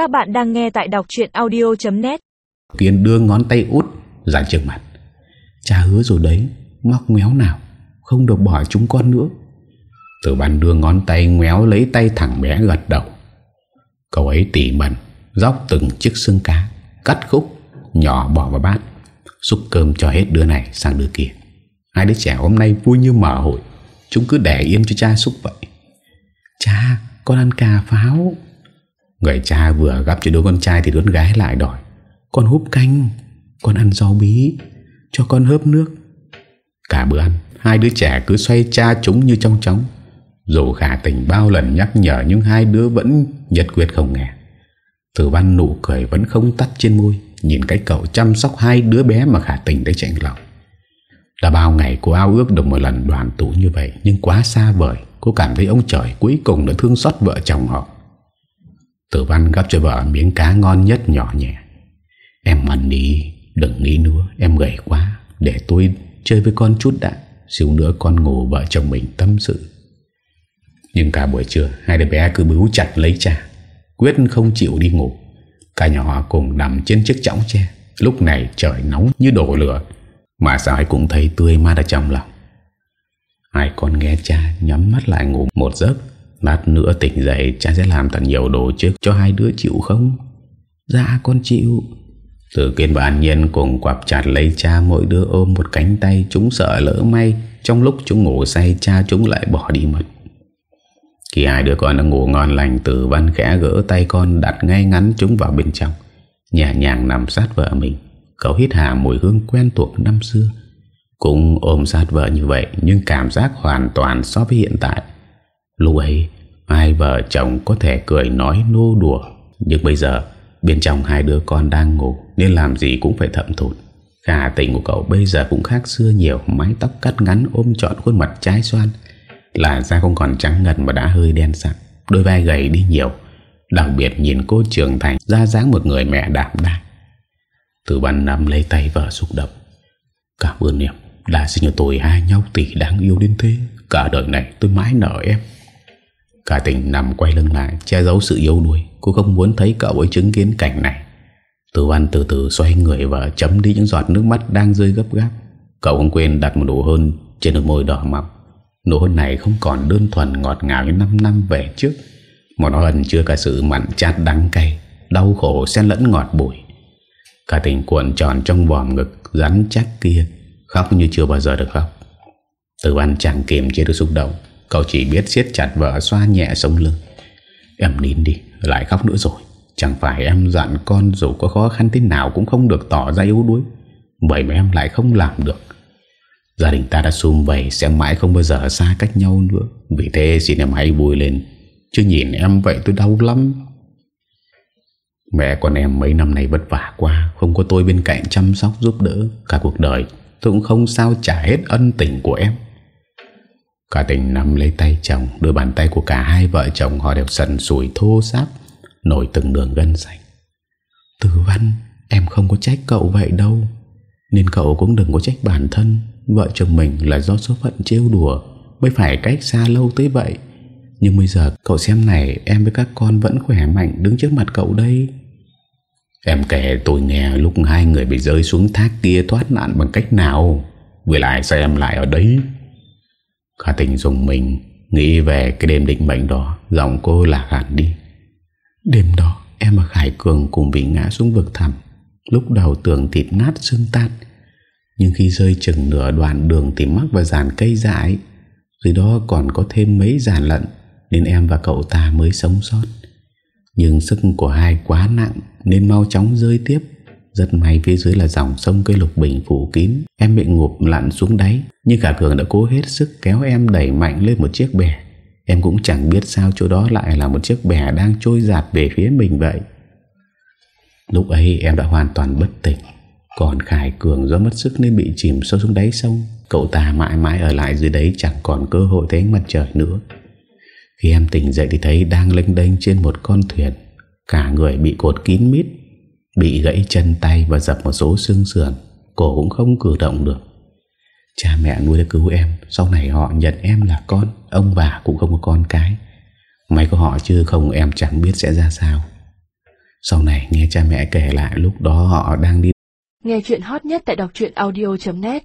Các bạn đang nghe tại đọc chuyện audio.net Kiên đưa ngón tay út ra trước mặt. Cha hứa rồi đấy Móc ngoéo nào, Không được bỏ chúng con nữa. Tử văn đưa ngón tay ngoéo lấy tay thẳng bé gật đầu. Cậu ấy tỉ mẩn, Dóc từng chiếc xương cá, Cắt khúc, Nhỏ bỏ vào bát, Xúc cơm cho hết đứa này sang đứa kia. Hai đứa trẻ hôm nay vui như mở hội, Chúng cứ để yên cho cha xúc vậy. Cha, con ăn cà pháo. Người cha vừa gặp cho đứa con trai Thì đứa con gái lại đòi, Con húp canh, Con ăn rau bí, Cho con hớp nước. Cả bữa ăn, Hai đứa trẻ cứ xoay cha chúng như trong trống. Dù khả tình bao lần nhắc nhở Nhưng hai đứa vẫn nhật quyết không nghe Tử văn nụ cười vẫn không tắt trên môi, Nhìn cái cậu chăm sóc hai đứa bé Mà khả tình đã chạy lòng. Đã bao ngày cô ao ước được một lần đoàn tụ như vậy, Nhưng quá xa vời, Cô cảm thấy ông trời cuối cùng đã thương xót vợ chồng họ. Tử văn gấp cho vợ miếng cá ngon nhất nhỏ nhẹ. Em ăn đi, Đừng nghĩ nữa, Em gầy quá. Để tôi chơi với con chút đã, Xíu nữa con ngủ vợ chồng mình tâm sự. Nhưng cả buổi trưa, Hai đứa bé cứ bứu chặt lấy cha, Quyết không chịu đi ngủ. Cả nhỏ họ cùng nằm trên chiếc chõng tre. Lúc này trời nóng như đổ lửa, Mà sao ai cũng thấy tươi mát ở trong lòng. Hai con nghe cha nhắm mắt lại ngủ một giấc Lát nữa tỉnh dậy, cha sẽ làm thật nhiều đồ trước cho hai đứa chịu không? Dạ con chịu. Từ kiên và an nhiên cùng quặp chặt lấy cha, mỗi đứa ôm một cánh tay, Chúng sợ lỡ may. Trong lúc chúng ngủ say, cha chúng lại bỏ đi mất. Khi hai đứa con đang ngủ ngon lành Tử văn khẽ gỡ tay con, đặt ngay ngắn chúng vào bên trong. Nhẹ nhàng nằm sát vợ mình. Cậu hít hà mùi hương quen thuộc năm xưa. Cũng ôm sát vợ như vậy, Nhưng cảm giác hoàn toàn so với hiện tại. Lúc ấy, Hai vợ chồng có thể cười nói nô đùa. Nhưng bây giờ, Bên trong hai đứa con đang ngủ, Nên làm gì cũng phải thậm thụt. Khả tình của cậu bây giờ cũng khác xưa nhiều, Mái tóc cắt ngắn, ôm trọn khuôn mặt trái xoan. Là da không còn trắng ngần Mà đã hơi đen sẵn Đôi vai gầy đi nhiều. Đặc biệt nhìn cô trưởng thành, Ra dáng một người mẹ đảm đang. Từ bàn năm lấy tay vợ xúc động. Cảm ơn em Đã sinh cho tôi hai nhóc tỷ đáng yêu đến thế. Cả đời này tôi mãi nợ em. Cả tình nằm quay lưng lại, Che giấu sự yếu đuối. Cô không muốn thấy cậu ấy chứng kiến cảnh này. Tử văn từ từ xoay người và chấm đi những giọt nước mắt đang rơi gấp gáp. Cậu không quên đặt một nụ hôn Trên đôi môi đỏ mọng. Nụ hôn này không còn đơn thuần ngọt ngào như 5 năm về trước, mà nó ẩn chưa cả sự mặn chát đắng cay, Đau khổ, xen lẫn ngọt bụi Cả tình cuộn tròn trong vòm ngực, Rắn chắc kia, Khóc như chưa bao giờ được khóc. Tử văn chẳng kiềm chế được xúc động. Cậu chỉ biết siết chặt vợ, xoa nhẹ sống lưng. Em nín đi, Lại khóc nữa rồi. Chẳng phải em dặn con dù có khó khăn thế nào Cũng không được tỏ ra yếu đuối. Bởi mà em lại không làm được. Gia đình ta đã xung vầy, Sẽ mãi không bao giờ xa cách nhau nữa. Vì thế, xin em hãy vui lên. Chứ nhìn em vậy tôi đau lắm. Mẹ con em mấy năm nay vất vả quá, Không có tôi bên cạnh chăm sóc giúp đỡ. Cả cuộc đời, Tôi cũng không sao trả hết ân tình của em. Cả tình nắm lấy tay chồng, Đôi bàn tay của cả hai vợ chồng Họ đều sần sùi thô sáp Nổi từng đường gân xanh. Tử văn, Em không có trách cậu vậy đâu, Nên cậu cũng đừng có trách bản thân. Vợ chồng mình là do số phận trêu đùa, Mới phải cách xa lâu tới vậy. Nhưng bây giờ cậu xem này, Em với các con vẫn khỏe mạnh Đứng trước mặt cậu đây. Em kể tôi nghe lúc hai người bị rơi xuống thác kia thoát nạn bằng cách nào? Với lại sao em lại ở đấy? Khả tình dùng mình, Nghĩ về cái đêm định mệnh đó, Giọng cô lạc hẳn đi. Đêm đó, em và Khải Cường cùng bị ngã xuống vực thẳm. Lúc đầu tưởng thịt nát xương tan, Nhưng khi rơi chừng nửa đoạn đường Thì mắc vào dàn cây dại. Dưới đó còn có thêm mấy dàn lận, Nên em và cậu ta mới sống sót. Nhưng sức của hai quá nặng, Nên mau chóng rơi tiếp rất may phía dưới là dòng sông cây lục bình phủ kín. Em bị ngụp lặn xuống đáy, Nhưng cả Cường đã cố hết sức kéo em đẩy mạnh lên một chiếc bè. Em cũng chẳng biết sao chỗ đó lại là một chiếc bè đang trôi giạt về phía mình vậy. Lúc ấy em đã hoàn toàn bất tỉnh. Còn Khải Cường do mất sức nên bị chìm sâu xuống đáy sông. Cậu ta mãi mãi ở lại dưới đấy chẳng còn cơ hội thấy mặt trời nữa. Khi em tỉnh dậy thì thấy đang lênh đênh trên một con thuyền. Cả người bị cột kín mít. Bị gãy chân tay và dập một số xương sườn, Cổ cũng không cử động được. Cha mẹ nuôi đã cứu em, Sau này họ nhận em là con, Ông bà cũng không có con cái. Mày có họ chứ không em chẳng biết sẽ ra sao. Sau này nghe cha mẹ kể lại, lúc đó họ đang đi Nghe chuyện hot nhất tại đọc audio.net